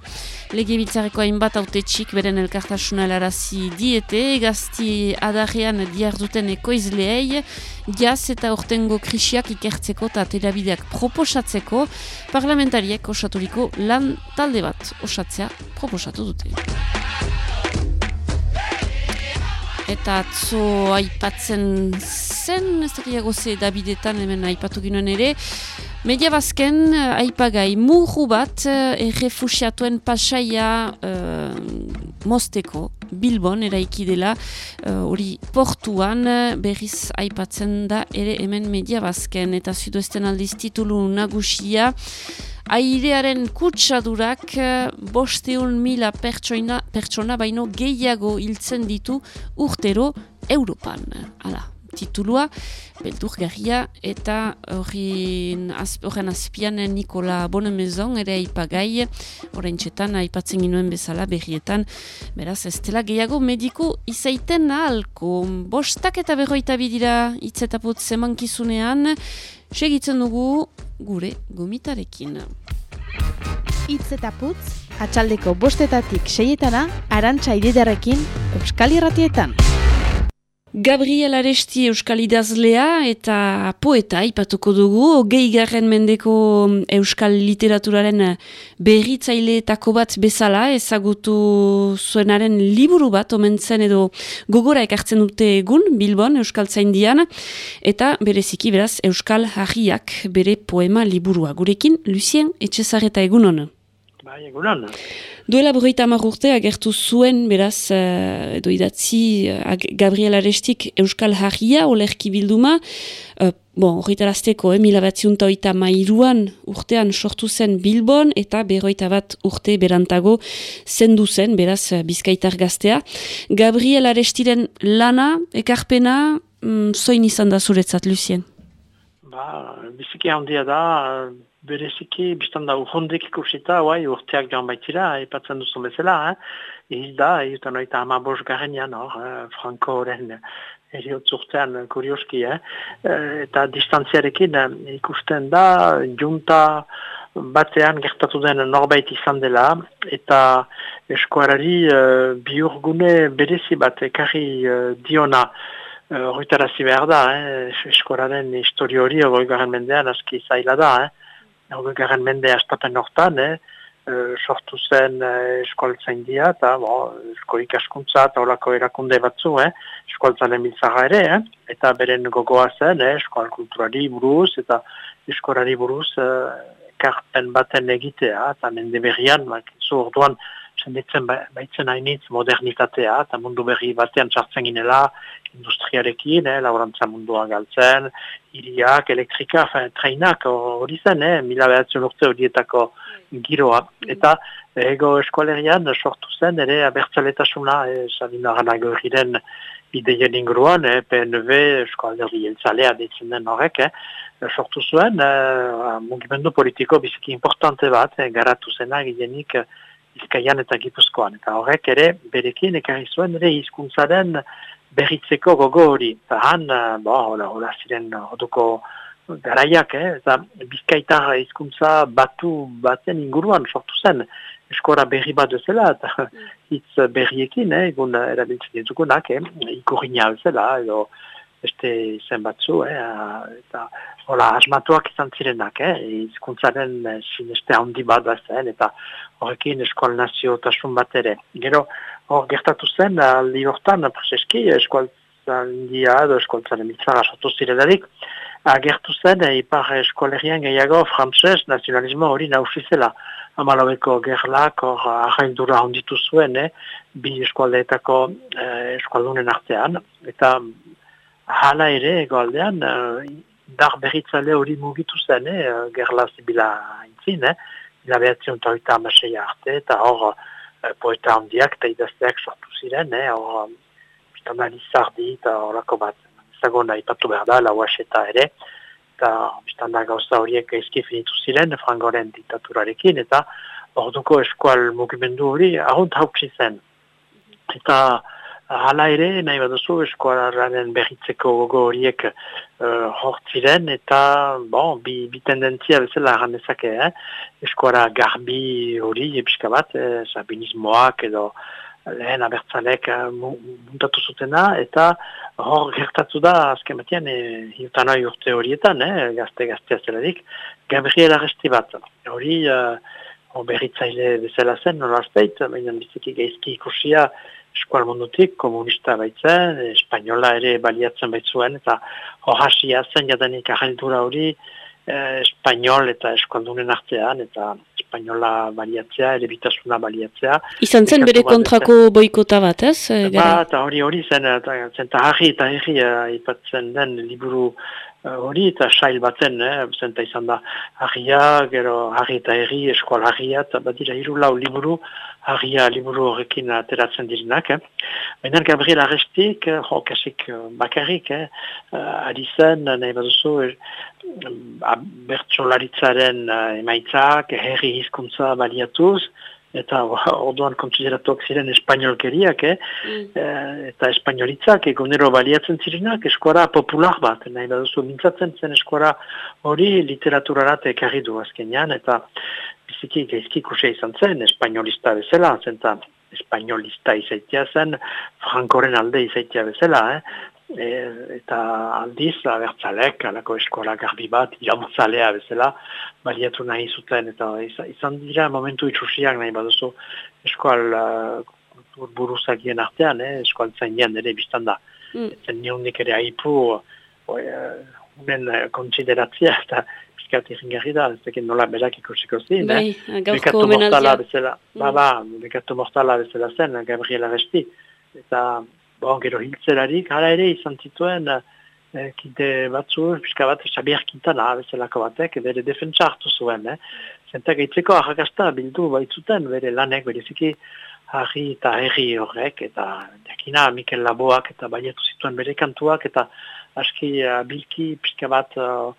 lege biltzareko hainbat autetxik beren elkartasuna elarazi diete, egazti adarrean diar duten ekoizleei, jaz eta ortengo krisiak ikertzeko eta terabideak proposatzeko, parlamentariek osaturiko lan talde bat osatzea proposatu dute eta atzo aipatzen zen, ez dakiago ze Davidetan hemen aipatu ginoen ere, Media bazken, aipagai, murru bat, errefusiatuen pasaia uh, mosteko, Bilbon, eraiki dela, hori portuan, berriz aipatzen da, ere hemen media bazken, eta zudoesten aldiz titulu nagusia, airearen kutsadurak eh, bosteun mila pertsona, pertsona baino gehiago hiltzen ditu urtero Europan. Hala, titulua, beldur garria, eta horren azpian Nikola Bonemezon ere aipagai, horrein txetan aipatzen ginoen bezala berrietan, beraz ez dela gehiago mediko izaiten ahalko. Bostak eta berroita bidira itzetaput zemankizunean, segitzen dugu gure gomitarekin. Itz eta putz, atxaldeko bostetatik seietana, arantxa ididarekin, Euskal Irratietan. Gabriel Aresti Euskal Idazlea eta poeta ipatuko dugu, gehi garren mendeko Euskal Literaturaren berritzaileetako bat bezala, ezagutu zuenaren liburu bat, omen zen edo gogora ekartzen dute egun, Bilbon, Euskal Zaindian, eta bereziki beraz Euskal Harriak bere poema liburua. Gurekin, Lucien, etxezareta egun hona. Bai, egun hona. Duela berroita urte agertu zuen, beraz, uh, edo idatzi, uh, Gabriel Arestik Euskal Harria, olerki bilduma, uh, bon, horretarazteko, eh, mila bat ziunta mairuan urtean sortu zen Bilbon, eta berroita bat urte berantago zendu zen, beraz, bizkaitar gaztea. Gabriel Arestiren lana, ekarpena, mm, zoin izan da zuretzat, Lucien? Ba, biziki handia da, bereziki, biztan da, urhondek ikusita, bai, urteak joan baitira, ipatzen duzu bezala, eh? Iz da, ez da noita ama bos garenean, hor, eh? Franko horren eriotz urtean kurioski, eh? eh eta distantziarekin eh, ikusten da, junta batean gertatu den norbait izan dela, eta eskuarari uh, biurgune berezi bat ekarri uh, diona, Horritarazi behar da, eh? eskoraren histori hori, ogoi garen mendean, aski zaila da, eh? hau garen mende astapen hortan, eh? E, sortu zen eh, eskoltzain dia, eta bo, esko ikaskuntza eta horako erakunde batzu, eh? eskoltzaren biltzara ere, eh? eta beren gogoa zen, eh? eskoal kulturari buruz, eta eskorari buruz eh, karpen baten egitea, eta mende berrian, zu orduan, senditzen ba, baitzen hainitz modernitatea, eta mundu berri batean txartzen ginela, industriarekin, eh, laborantza mundua galtzen, iriak, elektrika, fin, treinak hori zen, eh, mila behatzen urte horietako giroa. Eta ego eskualerian sortu zen, ere abertzaletasuna, eh, salina ganago egiren ideien inguruan, eh, PNV, eskualerri jeltzalea ditzen den horrek, eh, sortu zuen, eh, mugimendu politiko biziki importante bat, eh, garatu zena, gilenik, eh, Bizkaian eta Gipuzkoan. Eta horrek ere, berekin, ekarri zuen, ere hizkuntzaren berritzeko gogo hori. Eta han, eh, bo, hola, hola ziren hoduko garaiak, eh? eta bizkaitar hizkuntza batu baten inguruan sortu zen. Eskora berri bat duzela, eta hitz berriekin, eh? egun erabiltzen ditugunak, eh? ikurriña zela, edo beste zen batzu, eh? eta hola, asmatuak izan zirenak, eh? izkuntzaren eh, sineste handi bat bat zen, eta horrekin eskual nazio tasun bat ere. Gero, hor gertatu zen, aldi hortan, prezeski, eskualtzan dia edo eskualtzaren mitzara sortu ziredarik, agertu zen, eh, ipar eskualerian gehiago frantzez nazionalismo hori nausizela. Amalabeko gerlak hor ahaildura honditu zuen, eh? bi eskualdeetako eh, eskualdunen artean, eta hala ere, egoaldean, eh, dar berritzale hori mugitu zen, eh? gerla zibila intzin, eh? Ila behatzion eta amaseia arte, eta hor eh, poeta handiak eta idazteak sortu ziren, eh? hor biztanda lizardi eta horako bat. Zagona ipatu behar da, lauaseta ere, eta biztanda gauza horiek ezki finitu ziren, frangoren diktaturarekin, eta hor duko eskual mugimendu hori ahunt hautsi zen. Eta Hala ere, nahi baduzu, eskualaren berritzeko gogo horiek uh, hortziren, eta, bon, bi, bi tendentzia bezala errandezake, eh? eskuara garbi hori, episka bat, eh, sabinismoak edo lehen abertzalek uh, muntatu zutena, eta hor gertatu da, azken batean, e, hiutanoi urte horietan, eh, gazte-gaztea zelarik, Gabriela Resti bat. Hori, uh, berritzaile bezala zen, nola azpeit, baina biziki gaizki ikusia, eskual mundutik komunista baitzen, espainola ere baliatzen baitzuen, eta horasia zen jadanik ahaldura hori eh, espainol eta eskualdunen artean, eta espainola baliatzea, ere bitasuna baliatzea. Izan zen bere kontrako boikota bat, ez? Eh, ba, eta hori hori zen, zen eta harri eta herri uh, ipatzen den liburu hori eta sail batzen, eh, zenta izan da harria, gero harri eta herri, eskual harria, eta badira hiru lau liburu, harria liburu horrekin ateratzen dirinak. Eh. Baina Gabriel Arestik, eh, jo, kasik eh, bakarrik, eh, ari zen, nahi baduzu, eh, bertsolaritzaren emaitzak, herri hizkuntza baliatuz, eta orduan kontsideratuak ziren espainolkeriak, eh? Mm. Eh, eta espainolitzak egonero baliatzen zirenak eskuara popular bat, nahi da duzu mintzatzen zen eskuara hori literaturarat ekarri du azkenean, eta biziki gaizki kusia izan zen, espainolista bezala, zenta espainolista izaitia zen, frankoren alde izaitia bezala, eh? E, eta aldiz, abertzalek, alako eskola garbi bat, iramutzalea bezala, baliatu nahi zuten, eta izan dira momentu itxusiak nahi baduzu eskual uh, buruzakien artean, eh, eskual zainean ere biztan da. Mm. Zen niondik ere haipu, uh, unen uh, konsideratzia, eta piskat iringarri da, ez tekin nola berak ikusiko zin, bai, eh? Bekatu mortala bezala, mm. ba, ba, bekatu mortala bezala zen, Gabriela Resti, eta bon, gero hiltzerarik, hala ere izan zituen, eh, kide batzu, pixka bat, Xabier Quintana, bezalako batek, bere defentsa hartu zuen, eh? Zentak eitzeko ahakasta bildu baitzuten, bere lanek, bere ziki, harri eta herri horrek, eta jakina Mikel Laboak, eta baiatu zituen bere kantuak, eta aski uh, bilki pixka bat uh,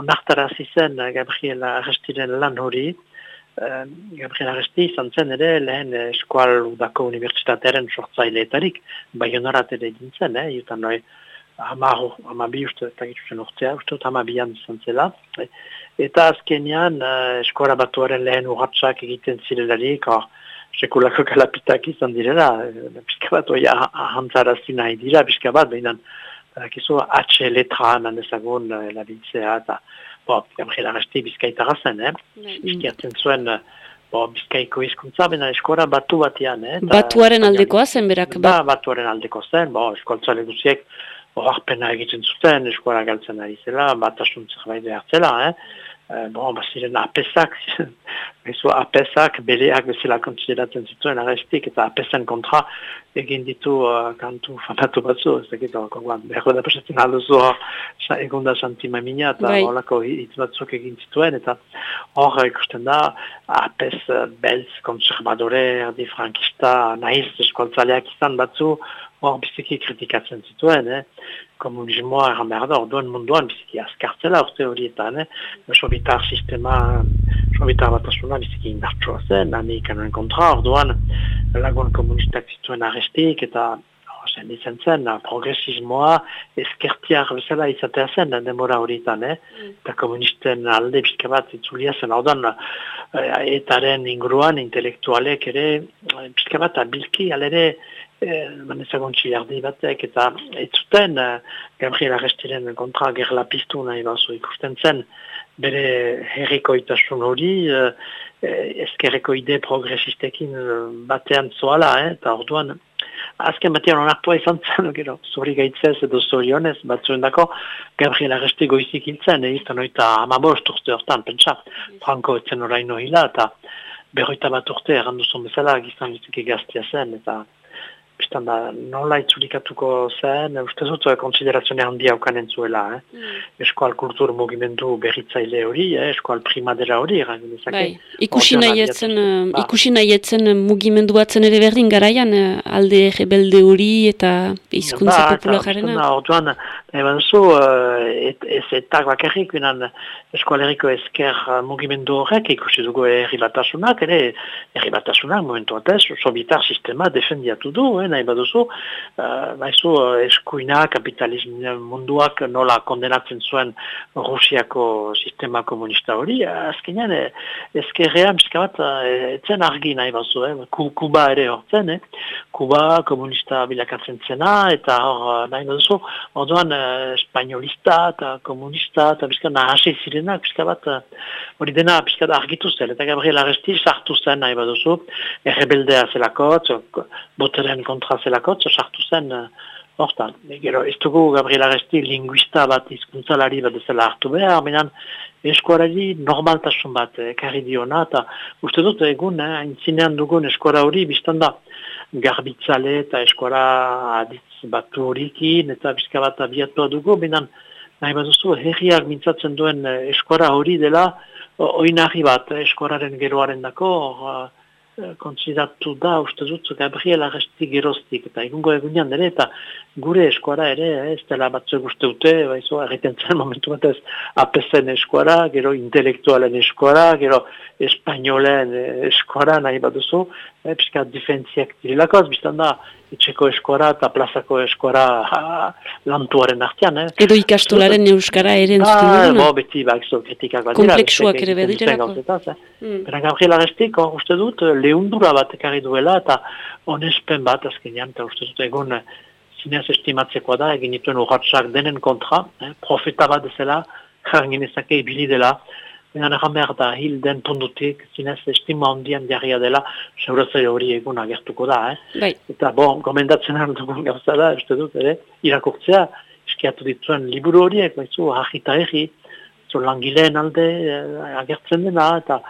onartara zizen uh, Gabriela Arrestiren lan hori, uh, Gabriel Arresti izan zen ere lehen eskual udako unibertsitatearen sortzaileetarik, bai honorat ere dintzen, eh, jutan noi, hama, hama bi uste, eta gitzuzen urtea, uste dut hama bian izan zela. Eta azkenean, uh, eskola batuaren lehen urratxak egiten zirelarik, hor, sekulako kalapitak izan direla, pixka bat oia ahantzarazti nahi dira, pixka bat, behinan, Kizu, atxe letra eman ezagun labiltzea eta bo, Gabriel Arresti bizkaitara zen, eh? Bizkiatzen zuen, bo, bizkaiko izkuntza, bena eskora batu batean, eh? Batuaren aldekoa zen, berak? Ba, batuaren aldeko zen, bo, eskoltza leguziek, horarpena egiten zuten, eskora galtzen ari zela, bat asuntzer bai behartzela, eh? Uh, bon, baziren apesak, bezu apesak, beleak bezala kontsideratzen zituen arrestik, eta apesan kontra egin ditu uh, kantu famatu batzu, ez dakit, orkoan, behar da pasatzen alduzu hor egon da santima mina, eta bai. horlako hitz batzuk egin zituen, eta hor ikusten da, apes uh, belz konservadore, erdi frankista, nahiz eskoltzaleak izan batzu, hor biziki kritikatzen zituen, eh? komunismoa erran behar da, orduan munduan biziki azkartzela urte horietan, eh? sobitar sistema, sobitar bat asuna biziki indartsua zen, amerikanoen kontra, orduan lagun komunistak zituen arrestik, eta zen izan zen, progresismoa eskertiar bezala izatea zen, demora horietan, eh? Mm. eta komunisten alde bizka bat zitzulia zen, orduan, eh, etaren inguruan, intelektualek ere, bizka bat abilki, alere, manezagon txilardi batek, eta ez zuten uh, Gabriel Arrestiren kontra gerla piztu nahi bazo ikusten zen, bere herriko itasun hori, uh, ezkerreko ide progresistekin batean zoala, eh, eta orduan, azken batean onartua izan zen, gero, zori gaitzez edo zorionez, batzuen dako, Gabriel Arresti goizik hiltzen, eh, izan oita amabost urte hortan, pentsa, Franco etzen oraino hila, eta berroita bat urte erranduzun bezala, gizan giztik egaztia zen, eta Bistan da, nola itzulikatuko zen, uste zut, eh, konsiderazioa handia aukan entzuela, eh? Mm. Eskual kultur mugimendu berritzaile hori, eh? eskual primadera hori, bai. ikusi nahietzen, uh, ba. ikusi nahietzen mugimendu batzen ere berdin garaian, alde rebelde hori eta hizkuntza ba, populararena. Ba, orduan, Eba duzu, uh, et, ez etak bakarrik, binan eskualeriko ezker mugimendu horrek ikusi dugu erri batasunak, ere erri batasunak momentu batez, sobitar sistema defendiatu du, eh, nahi baduzu, uh, baizu eskuina kapitalism munduak nola kondenatzen zuen Rusiako sistema komunista hori, azkenean ezkerrean pizka bat etzen argi nahi baduzu, eh, Kuba ere hortzen, eh, Kuba komunista bilakatzen zena, eta hor nahi baduzu, orduan uh, espainolista eta komunista eta bizka nahase zirenak, bizka bat uh, hori dena bizka da argitu zen, eta Gabriel Aresti sartu zen nahi baduzu, errebeldea zelakot, boteren kontra zelakot, sartu zen uh, hortan. Gero, ez dugu Gabriel Aresti linguista bat izkuntzalari bat ezela hartu behar, menan eskuarari normaltasun bat ekarri diona, eta uste dut egun, eh, intzinean dugun eskuara hori, biztan da, garbitzale eta eskuara aditz batu horikin eta bizka bat abiatua dugu, benan nahi bat duzu herriak mintzatzen duen eh, eskuara hori dela oinarri bat eh, eskuararen geroaren dako, Eh, kontsidatu da, uste dut, Gabriel Arresti geroztik, eta egungo egunean ere, eta gure eskuara ere, eh, ez dela batzu guzti dute, baizu, erreten zen momentu bat ez, eskuara, gero intelektualen eskuara, gero espainolen eskuara, nahi bat eh, pixka difentziak direlakoaz, biztan da, etxeko eskuara eta plazako eskuara lantuaren artean. Eh? Edo ikastolaren euskara ere entzuten ah, Bo, beti, ba, kritikak bat dira. Kompleksuak ere bedirelako. Mm. Bera Gabriel Arestik, uste dut, lehundura bat ekarri duela eta onespen bat azkenean, eta uste dut egun zinez estimatzekoa da, egin dituen urratxak denen kontra, eh? profeta bat dezela, jarangin ezake ibili dela, Egan egan behar da hil den pundutik, zinez estima ondian jarria dela, seurazai hori egun agertuko da, eh? Bai. Eta, bo, gomendatzen dugun gauza da, uste dut, ere, irakurtzea, eskiatu dituen liburu horiek, baizu, hajita egi, zu langileen alde eh, agertzen dena, eta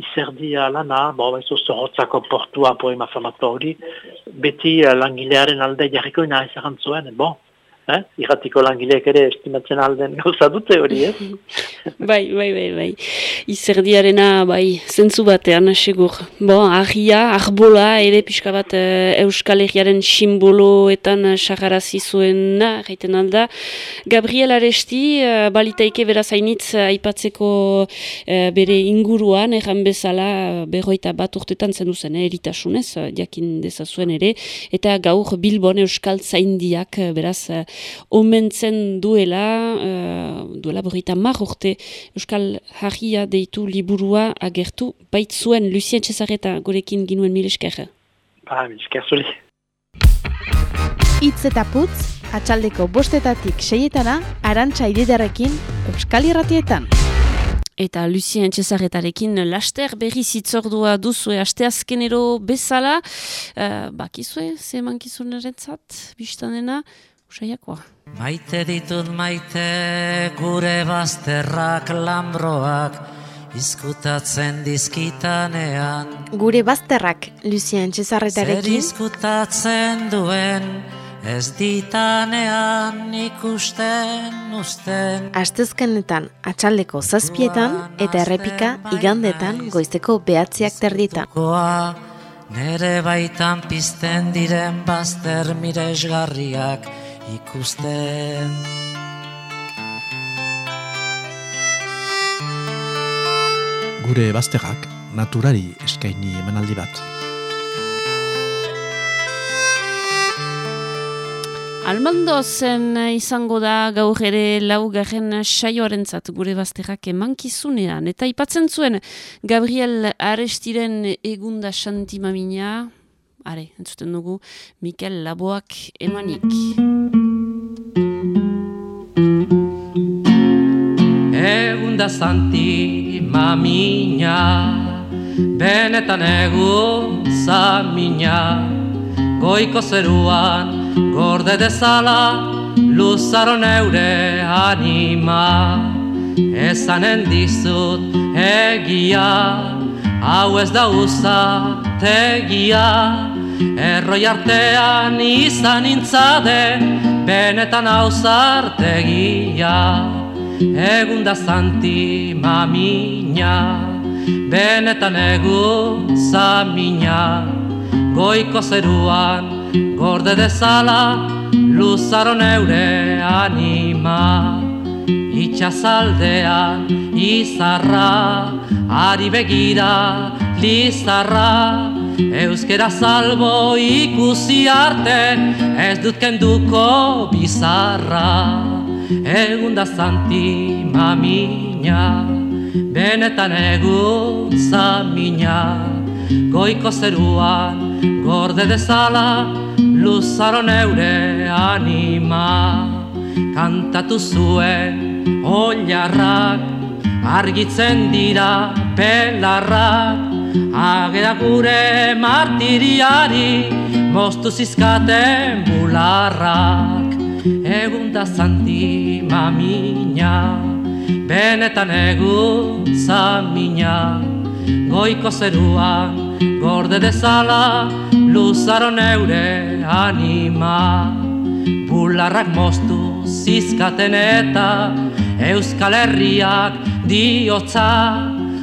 izerdia lana, bo, baizu, zorrotzako portua poema famatu hori, beti uh, langilearen alde jarriko ina ez zuen, bo, eh? irratiko langileek ere estimatzen alden gauza dute hori, ez? bai, bai, bai, bai. Izerdiarena, bai, zentzu batean, segur. Bo, ahia, arbola, ere pixka bat uh, Euskal Herriaren simboloetan sagarazi zuen, gaiten alda. Gabriel Aresti, uh, balitaike berazainitz aipatzeko uh, bere inguruan, erran bezala, berroita bat urtetan zen duzen, eh, eritasunez, diakin dezazuen ere, eta gaur Bilbon Euskal Zaindiak, beraz, omentzen duela, uh, duela borita mar urte Euskal Harria deitu liburua agertu, baitzuen Lucien Cesareta gorekin ginuen mil esker. Ba, mil esker zuli. Itz eta putz, atxaldeko bostetatik seietana, arantxa ididarekin Euskal Irratietan. Eta Lucien Cesaretarekin laster berri zitzordua duzue asteazkenero bezala. Uh, bakizue, ze mankizun eretzat, biztanena, usaiakoa. Maite ditut maite gure bazterrak lambroak izkutatzen dizkitanean. Gure bazterrak, Lucien Cesarretarekin. Zer izkutatzen duen ez ditanean ikusten usten. Astezkenetan atxaldeko zazpietan eta errepika igandetan goizteko behatziak terditan. Nere baitan pizten diren bazter miresgarriak ikusten Gure bazterrak naturari eskaini emanaldi bat. Almando zen izango da gaur ere laugarren saioaren zat gure bazterrak emankizunean. Eta ipatzen zuen Gabriel Arestiren egunda santimamina, are, entzuten dugu, Mikel Laboak emanik. Da santi mamina Benetan egun zamina Goiko zeruan gorde dezala Luzaro neure anima. Ezanen dizut egia Hau ez da usa tegia. Erroi artean izan intzade Benetan hau zartegia Egun da zanti mamina Benetan egun zamina Goiko zeruan gorde dezala luzaro neure anima. Itxazaldean izarra, ari begira lizarra. Euskera salbo ikusi arte, ez dut kenduko bizarra Egun da zanti mamina, benetan egun zamina. Goiko zeruan, gorde dezala, luzaro neure anima. Kantatu zuen, oilarrak, argitzen dira pelarrak. Agera gure martiriari, moztu zizkaten bularrak Egun da zanti mamina, benetan egun zamina. Goiko zeruan, gorde dezala, luzaro neure anima. Bularrak moztu zizkaten eta Euskal Herriak diotza.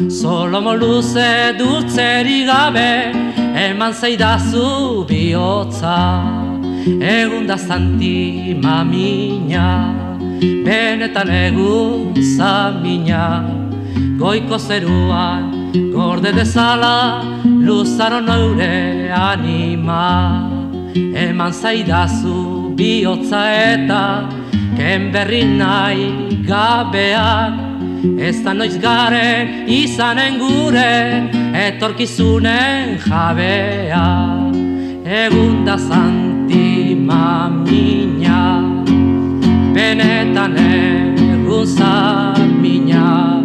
Solomo luze dutzeri gabe Eman zeidazu bihotza Egun da zanti mamina Benetan egun zamina. Goiko zeruan gorde dezala Luzaro neure anima. Eman zaidazu bihotza eta Ken berri nahi gabeak. Ez da noiz garen izanen gure Etorkizunen jabea. Egun da zanti mamina Benetan egun zamina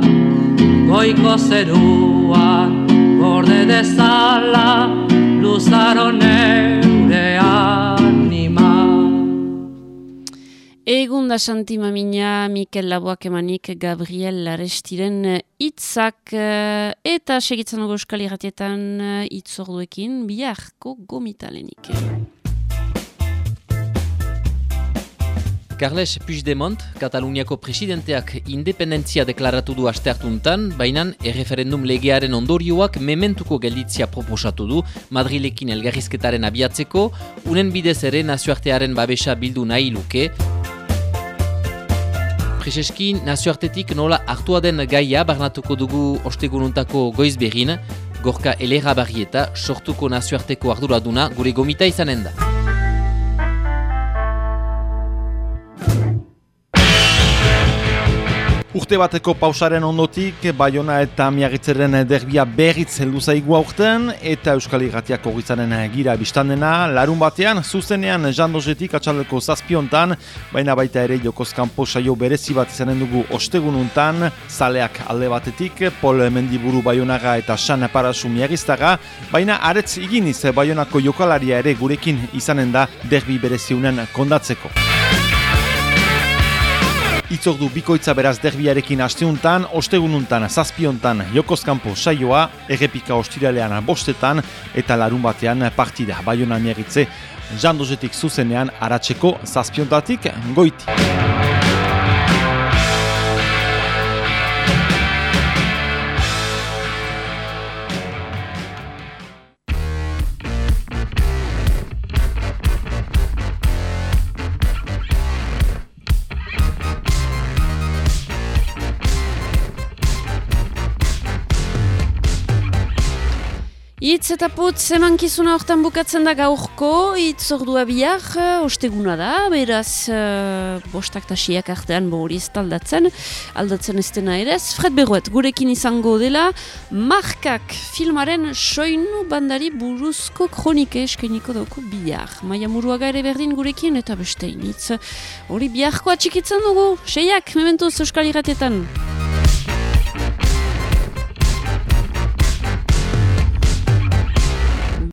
Goiko zeruan gorde dezala Luzaro neure anima Egun da santima mina Mikel Laboak emanik Gabriel Larestiren hitzak eh, eta segitzen dugu euskal irratietan eh, hitzorduekin biharko gomitalenik. Carles Puigdemont, Kataluniako presidenteak independentzia deklaratu du asteartuntan, baina erreferendum legearen ondorioak mementuko gelditzia proposatu du Madrilekin elgarrizketaren abiatzeko, unen bidez ere nazioartearen babesa bildu nahi luke. Prezeski nazioartetik nola hartua den gaia barnatuko dugu ostegununtako goiz behin, gorka elera barrieta sortuko nazioarteko arduraduna gure gomita izanen da. Urte bateko pausaren ondotik, Bayona eta Miagitzeren derbia berriz heldu zaigu aurten, eta Euskal Irratiak horretzaren gira biztandena, larun batean, zuzenean jandozetik atxaleko zazpiontan, baina baita ere jokozkan posaio berezi bat izanen dugu ostegununtan, zaleak alde batetik, Pol Mendiburu Bayonaga eta San Parasu Miagiztaga, baina aretz iginiz Bayonako jokalaria ere gurekin izanen da derbi bereziunen kondatzeko. Itzordu bikoitza beraz derbiarekin asteuntan, ostegununtan, zazpiontan, jokozkampo saioa, errepika ostiralean bostetan, eta larun batean partida baiona miagitze, jandozetik zuzenean aratzeko zazpiontatik goiti. Itz eta putz emankizuna hortan bukatzen da gaurko, itz ordua bihar, osteguna da, beraz, uh, bostak tasiak artean bohoriz taldatzen, aldatzen ez dena ere, Fred Berroet, gurekin izango dela, markak filmaren soinu bandari buruzko kronike eskainiko dauko bihar. Maia muruaga ere berdin gurekin eta beste initz. Hori biharko atxikitzen dugu, seiak, mementuz euskal irratetan.